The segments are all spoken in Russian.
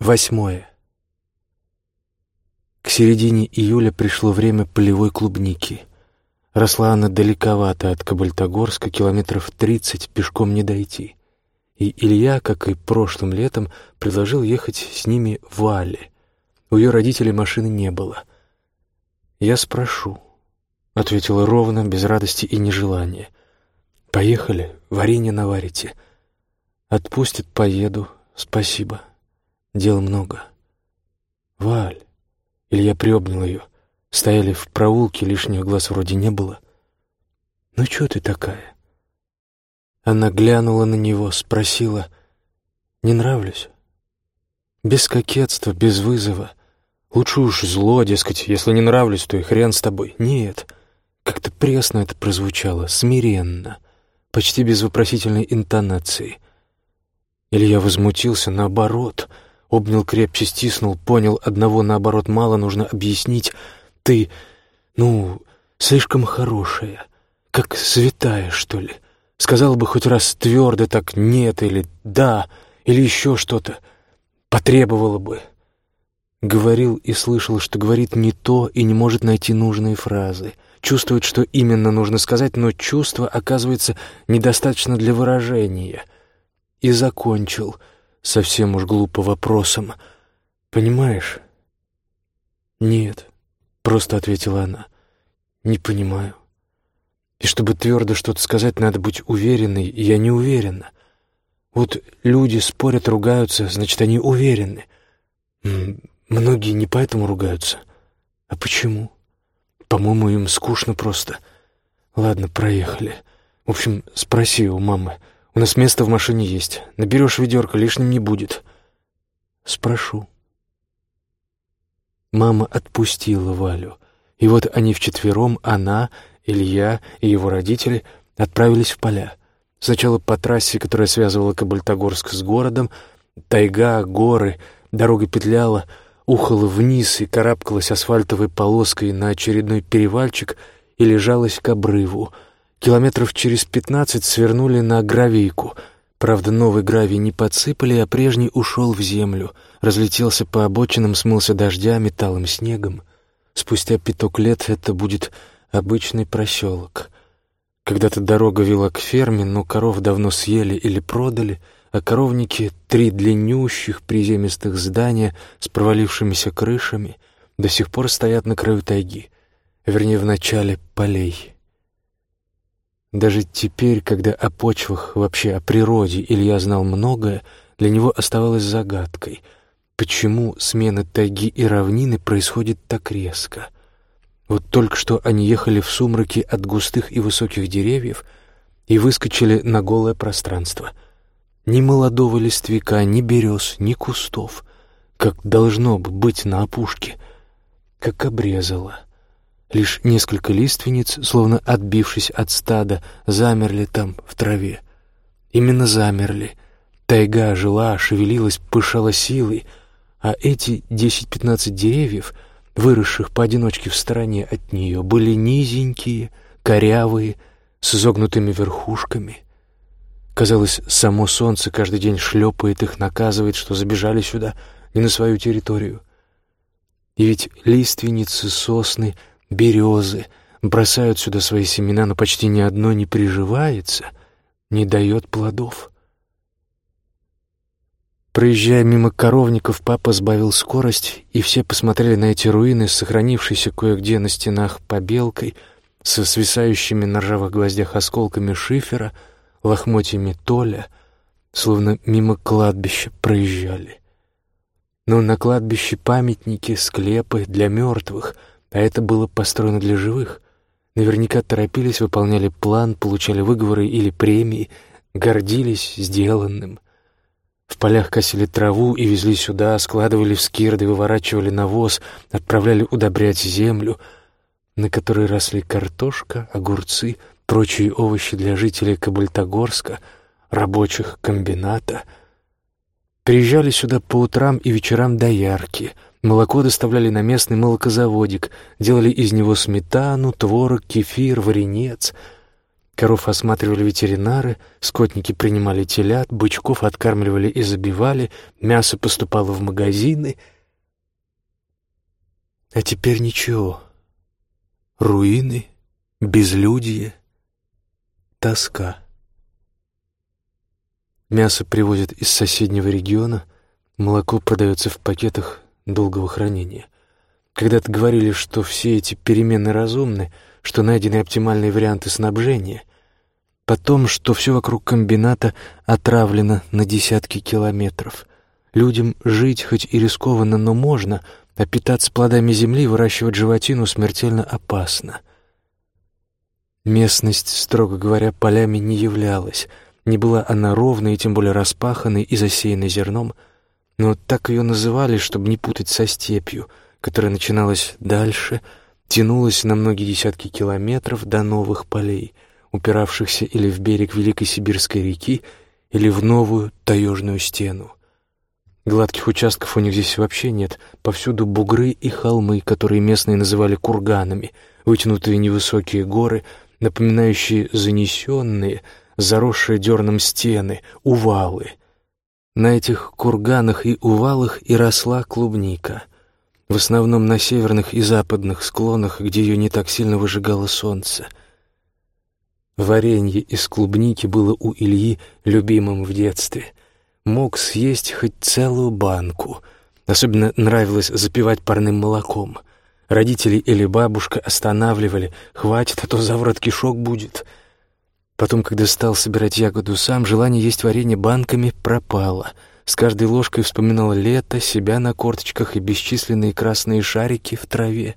Восьмое. К середине июля пришло время полевой клубники. Росла она далековато от Кабальтогорска, километров тридцать пешком не дойти. И Илья, как и прошлым летом, предложил ехать с ними в Алле. У ее родителей машины не было. «Я спрошу», — ответила ровно, без радости и нежелания. «Поехали, варенье наварите». «Отпустит, поеду, спасибо. Дел много». «Валь», — Илья приобнял ее, Стояли в проулке, лишних глаз вроде не было. «Ну, что ты такая?» Она глянула на него, спросила, «Не нравлюсь?» Без кокетства, без вызова. Лучше уж зло, дескать, если не нравлюсь, то и хрен с тобой. Нет, как-то пресно это прозвучало, смиренно, почти без вопросительной интонации. Илья возмутился, наоборот, обнял крепче, стиснул, понял, одного наоборот мало, нужно объяснить — ты, ну, слишком хорошая, как святая, что ли. Сказала бы хоть раз твердо так «нет» или «да», или еще что-то. Потребовала бы. Говорил и слышал, что говорит не то и не может найти нужные фразы. Чувствует, что именно нужно сказать, но чувство оказывается недостаточно для выражения. И закончил совсем уж глупо вопросом. «Понимаешь?» «Нет». — просто ответила она. «Не понимаю. И чтобы твердо что-то сказать, надо быть уверенной, и я не уверена. Вот люди спорят, ругаются, значит, они уверены. Многие не поэтому ругаются. А почему? По-моему, им скучно просто. Ладно, проехали. В общем, спроси у мамы. У нас место в машине есть. Наберешь ведерко, лишним не будет. Спрошу. Мама отпустила Валю. И вот они вчетвером, она, Илья и его родители, отправились в поля. Сначала по трассе, которая связывала Кабальтогорск с городом, тайга, горы, дорога петляла, ухала вниз и карабкалась асфальтовой полоской на очередной перевальчик и лежалась к обрыву. Километров через пятнадцать свернули на гравийку — Правда, новый гравий не подсыпали, а прежний ушел в землю, разлетелся по обочинам, смылся дождями, талым снегом. Спустя пяток лет это будет обычный проселок. Когда-то дорога вела к ферме, но коров давно съели или продали, а коровники, три длиннющих приземистых здания с провалившимися крышами, до сих пор стоят на краю тайги, вернее, в начале полей. Даже теперь, когда о почвах, вообще о природе Илья знал многое, для него оставалось загадкой, почему смена тайги и равнины происходит так резко. Вот только что они ехали в сумраке от густых и высоких деревьев и выскочили на голое пространство. Ни молодого листвяка, ни берез, ни кустов, как должно бы быть на опушке, как обрезало — Лишь несколько лиственниц, словно отбившись от стада, замерли там, в траве. Именно замерли. Тайга жила, шевелилась, пышала силой, а эти десять-пятнадцать деревьев, выросших поодиночке в стороне от нее, были низенькие, корявые, с изогнутыми верхушками. Казалось, само солнце каждый день шлепает их, наказывает, что забежали сюда, не на свою территорию. И ведь лиственницы, сосны — березы бросают сюда свои семена, но почти ни одно не приживается, не дает плодов. Проезжая мимо коровников, папа сбавил скорость, и все посмотрели на эти руины, сохранившиеся кое-где на стенах побелкой, со свисающими на ржавых гвоздях осколками шифера, лохмотьями толя, словно мимо кладбища проезжали. Но на кладбище памятники, склепы для мертвых — а это было построено для живых. Наверняка торопились, выполняли план, получали выговоры или премии, гордились сделанным. В полях косили траву и везли сюда, складывали в скирды, выворачивали навоз, отправляли удобрять землю, на которой росли картошка, огурцы, прочие овощи для жителей Кабальтогорска, рабочих комбината. Приезжали сюда по утрам и вечерам доярки — Молоко доставляли на местный молокозаводик, делали из него сметану, творог, кефир, варенец. Коров осматривали ветеринары, скотники принимали телят, бычков откармливали и забивали, мясо поступало в магазины. А теперь ничего. Руины, безлюдье, тоска. Мясо привозят из соседнего региона, молоко продается в пакетах долгого хранения. Когда-то говорили, что все эти перемены разумны, что найдены оптимальные варианты снабжения. Потом, что все вокруг комбината отравлено на десятки километров. Людям жить хоть и рискованно, но можно, а питаться плодами земли и выращивать животину смертельно опасно. Местность, строго говоря, полями не являлась. Не была она ровной и тем более распаханной и засеянной зерном, но так ее называли, чтобы не путать со степью, которая начиналась дальше, тянулась на многие десятки километров до новых полей, упиравшихся или в берег Великой Сибирской реки, или в новую таежную стену. Гладких участков у них здесь вообще нет, повсюду бугры и холмы, которые местные называли курганами, вытянутые невысокие горы, напоминающие занесенные, заросшие дерном стены, увалы. На этих курганах и увалах и росла клубника. В основном на северных и западных склонах, где ее не так сильно выжигало солнце. Варенье из клубники было у Ильи любимым в детстве. Мог съесть хоть целую банку. Особенно нравилось запивать парным молоком — Родители или бабушка останавливали. «Хватит, а то заворот кишок будет». Потом, когда стал собирать ягоду сам, желание есть варенье банками пропало. С каждой ложкой вспоминал лето, себя на корточках и бесчисленные красные шарики в траве.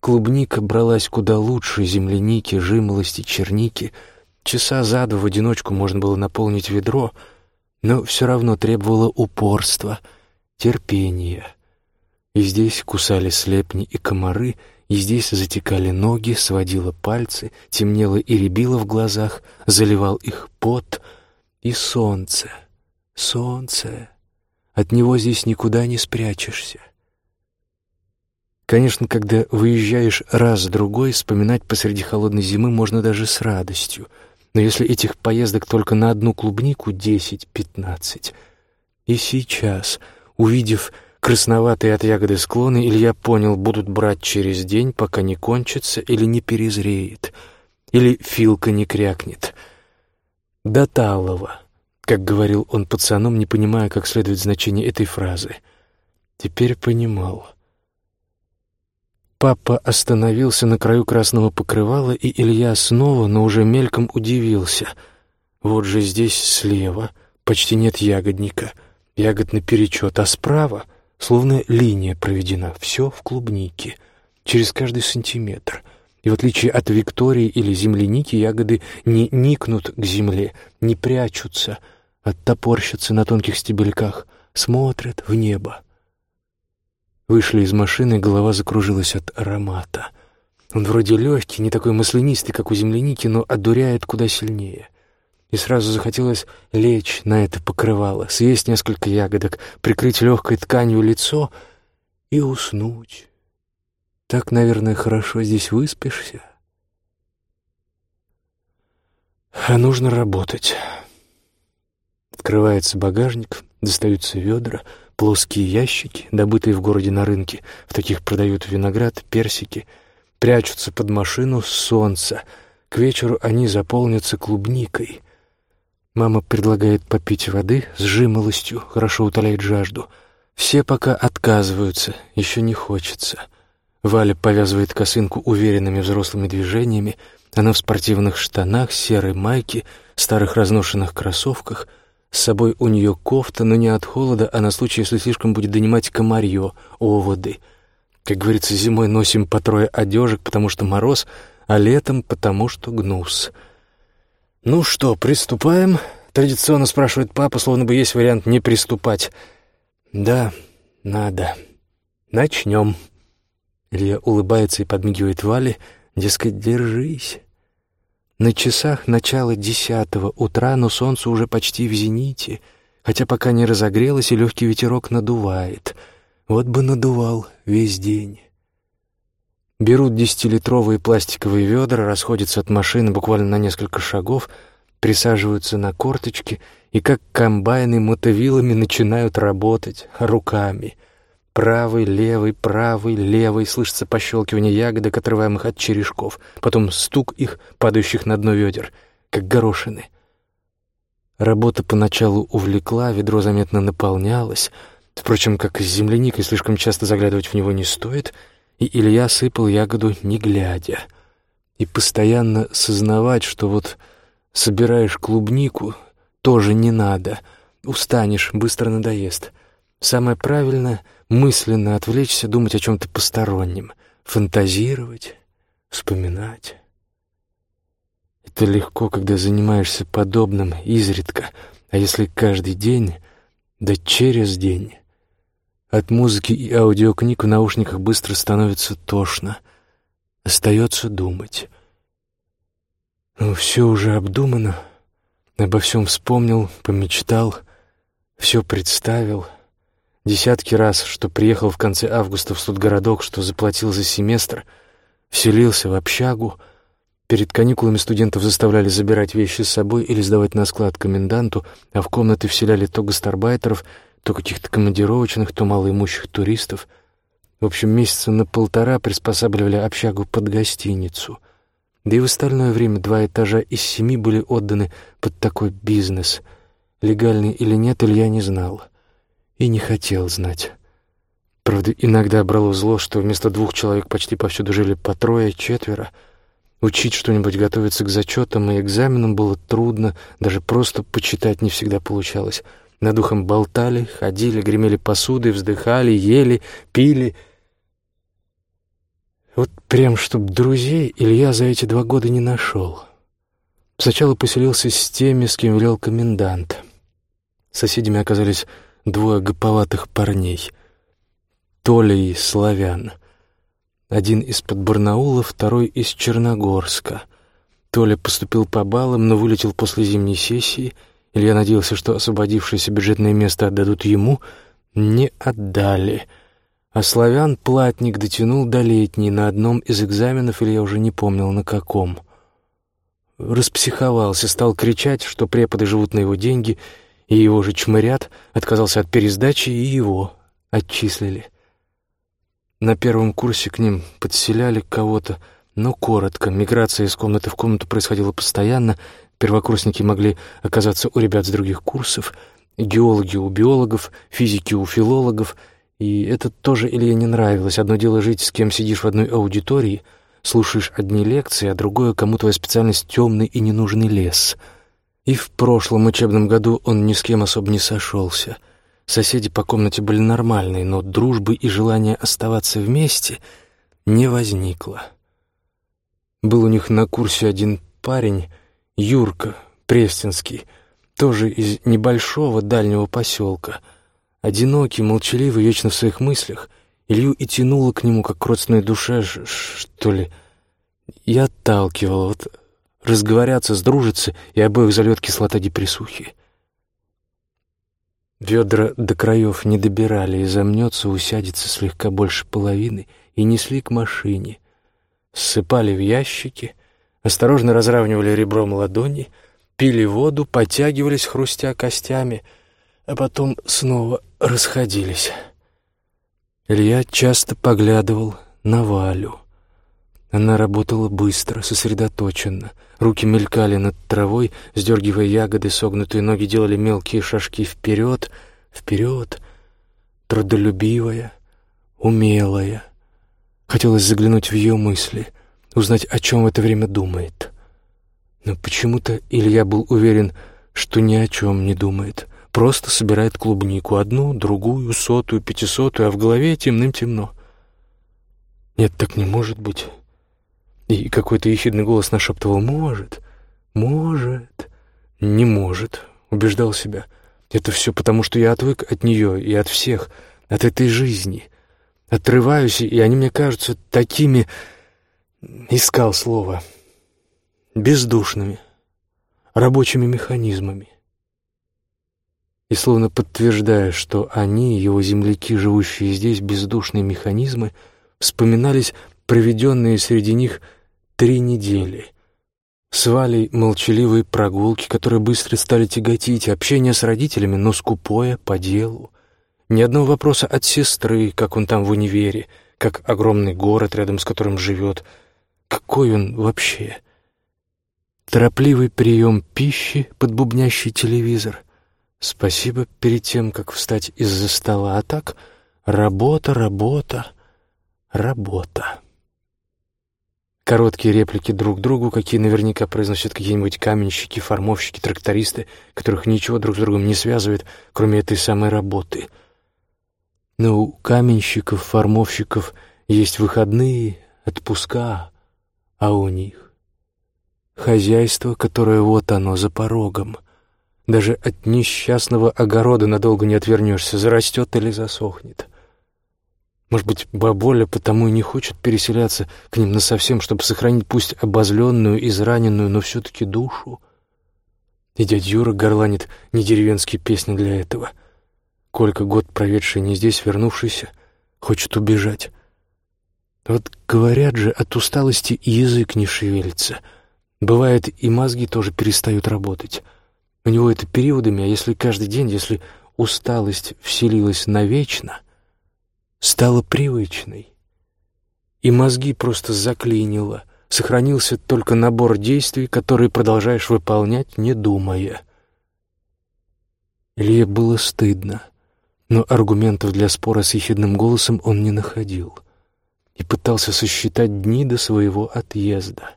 Клубника бралась куда лучше земляники, жимолости, черники. Часа за два в одиночку можно было наполнить ведро, но все равно требовало упорства, терпения. И здесь кусали слепни и комары, и здесь затекали ноги, сводило пальцы, темнело и рябило в глазах, заливал их пот и солнце. Солнце. От него здесь никуда не спрячешься. Конечно, когда выезжаешь раз-другой, вспоминать посреди холодной зимы можно даже с радостью. Но если этих поездок только на одну клубнику десять-пятнадцать, и сейчас, увидев Красноватые от ягоды склоны Илья понял, будут брать через день, пока не кончится или не перезреет, или филка не крякнет. «До талого», как говорил он пацаном, не понимая, как следует значение этой фразы. Теперь понимал. Папа остановился на краю красного покрывала, и Илья снова, но уже мельком удивился. Вот же здесь слева почти нет ягодника, ягод наперечет, а справа — Словно линия проведена, все в клубнике, через каждый сантиметр. И в отличие от Виктории или земляники, ягоды не никнут к земле, не прячутся, оттопорщатся на тонких стебельках, смотрят в небо. Вышли из машины, голова закружилась от аромата. Он вроде легкий, не такой маслянистый, как у земляники, но одуряет куда сильнее и сразу захотелось лечь на это покрывало, съесть несколько ягодок, прикрыть легкой тканью лицо и уснуть. Так, наверное, хорошо здесь выспишься. А нужно работать. Открывается багажник, достаются ведра, плоские ящики, добытые в городе на рынке. В таких продают виноград, персики. Прячутся под машину солнца. К вечеру они заполнятся клубникой — Мама предлагает попить воды с жимолостью, хорошо утоляет жажду. Все пока отказываются, еще не хочется. Валя повязывает косынку уверенными взрослыми движениями. Она в спортивных штанах, серой майке, старых разношенных кроссовках. С собой у нее кофта, но не от холода, а на случай, если слишком будет донимать комарье, оводы. Как говорится, зимой носим по трое одежек, потому что мороз, а летом потому что гнус — «Ну что, приступаем?» — традиционно спрашивает папа, словно бы есть вариант не приступать. «Да, надо. Начнем». Илья улыбается и подмигивает Вале, дескать, держись. На часах начало десятого утра, но солнце уже почти в зените, хотя пока не разогрелось и легкий ветерок надувает. Вот бы надувал весь день. Берут десятилитровые пластиковые ведра, расходятся от машины буквально на несколько шагов, присаживаются на корточки и как комбайны мотовилами начинают работать руками. Правый, левый, правый, левый, слышится пощелкивание ягодок, отрываемых от черешков, потом стук их, падающих на дно ведер, как горошины. Работа поначалу увлекла, ведро заметно наполнялось. Впрочем, как с земляникой, слишком часто заглядывать в него не стоит, и Илья сыпал ягоду не глядя. И постоянно сознавать, что вот собираешь клубнику, тоже не надо. Устанешь, быстро надоест. Самое правильное — мысленно отвлечься, думать о чем-то постороннем, фантазировать, вспоминать. Это легко, когда занимаешься подобным изредка, а если каждый день, да через день. От музыки и аудиокниг в наушниках быстро становится тошно. Остается думать. Ну, все уже обдумано. Обо всем вспомнил, помечтал, все представил. Десятки раз, что приехал в конце августа в студгородок, что заплатил за семестр, вселился в общагу. Перед каникулами студентов заставляли забирать вещи с собой или сдавать на склад коменданту, а в комнаты вселяли то гастарбайтеров, то каких-то командировочных, то малоимущих туристов. В общем, месяца на полтора приспосабливали общагу под гостиницу — да и в остальное время два этажа из семи были отданы под такой бизнес. Легальный или нет, Илья не знал. И не хотел знать. Правда, иногда брало зло, что вместо двух человек почти повсюду жили по трое, четверо. Учить что-нибудь, готовиться к зачетам и экзаменам было трудно, даже просто почитать не всегда получалось. Над ухом болтали, ходили, гремели посудой, вздыхали, ели, пили — вот прям чтоб друзей Илья за эти два года не нашел. Сначала поселился с теми, с кем велел комендант. Соседями оказались двое гоповатых парней. Толя и Славян. Один из-под Барнаула, второй из Черногорска. Толя поступил по баллам, но вылетел после зимней сессии. Илья надеялся, что освободившееся бюджетное место отдадут ему. Не отдали — а славян платник дотянул до летней на одном из экзаменов, или я уже не помнил на каком. Распсиховался, стал кричать, что преподы живут на его деньги, и его же чмырят, отказался от пересдачи, и его отчислили. На первом курсе к ним подселяли кого-то, но коротко. Миграция из комнаты в комнату происходила постоянно, первокурсники могли оказаться у ребят с других курсов, геологи у биологов, физики у филологов — и это тоже Илье не нравилось. Одно дело жить с кем сидишь в одной аудитории, слушаешь одни лекции, а другое, кому твоя специальность темный и ненужный лес. И в прошлом учебном году он ни с кем особо не сошелся. Соседи по комнате были нормальные, но дружбы и желания оставаться вместе не возникло. Был у них на курсе один парень, Юрка Престинский, тоже из небольшого дальнего поселка — Одинокий, молчаливый, вечно в своих мыслях. Илью и тянуло к нему, как к родственной душе, что ли. Я отталкивал, вот разговорятся, сдружатся, и обоих зальет кислота депрессухи. Ведра до краев не добирали, и замнется, усядется слегка больше половины, и несли к машине. Ссыпали в ящики, осторожно разравнивали ребром ладони, пили воду, подтягивались, хрустя костями — а потом снова расходились. Илья часто поглядывал на Валю. Она работала быстро, сосредоточенно. Руки мелькали над травой, сдергивая ягоды, согнутые ноги делали мелкие шажки вперед, вперед. Трудолюбивая, умелая. Хотелось заглянуть в ее мысли, узнать, о чем в это время думает. Но почему-то Илья был уверен, что ни о чем не думает просто собирает клубнику, одну, другую, сотую, пятисотую, а в голове темным-темно. Нет, так не может быть. И какой-то ехидный голос нашептывал «Может, может, не может», убеждал себя. Это все потому, что я отвык от нее и от всех, от этой жизни. Отрываюсь, и они мне кажутся такими... Искал слово. Бездушными, рабочими механизмами и словно подтверждая, что они, его земляки, живущие здесь, бездушные механизмы, вспоминались проведенные среди них три недели. С Валей молчаливые прогулки, которые быстро стали тяготить, общение с родителями, но скупое, по делу. Ни одного вопроса от сестры, как он там в универе, как огромный город, рядом с которым живет. Какой он вообще? Торопливый прием пищи под бубнящий телевизор. Спасибо перед тем, как встать из-за стола, а так работа, работа, работа. Короткие реплики друг другу, какие наверняка произносят какие-нибудь каменщики, формовщики, трактористы, которых ничего друг с другом не связывает, кроме этой самой работы — но у каменщиков, формовщиков есть выходные, отпуска, а у них хозяйство, которое вот оно за порогом. Даже от несчастного огорода надолго не отвернешься, зарастет или засохнет. Может быть, баболя потому и не хочет переселяться к ним насовсем, чтобы сохранить пусть обозленную, израненную, но все-таки душу. И дядя Юра горланит не деревенские песни для этого — Колька, год проведший не здесь, вернувшийся, хочет убежать. Вот говорят же, от усталости язык не шевелится. Бывает, и мозги тоже перестают работать. У него это периодами, а если каждый день, если усталость вселилась навечно, стала привычной. И мозги просто заклинило. Сохранился только набор действий, которые продолжаешь выполнять, не думая. Илье было стыдно но аргументов для спора с ехидным голосом он не находил и пытался сосчитать дни до своего отъезда.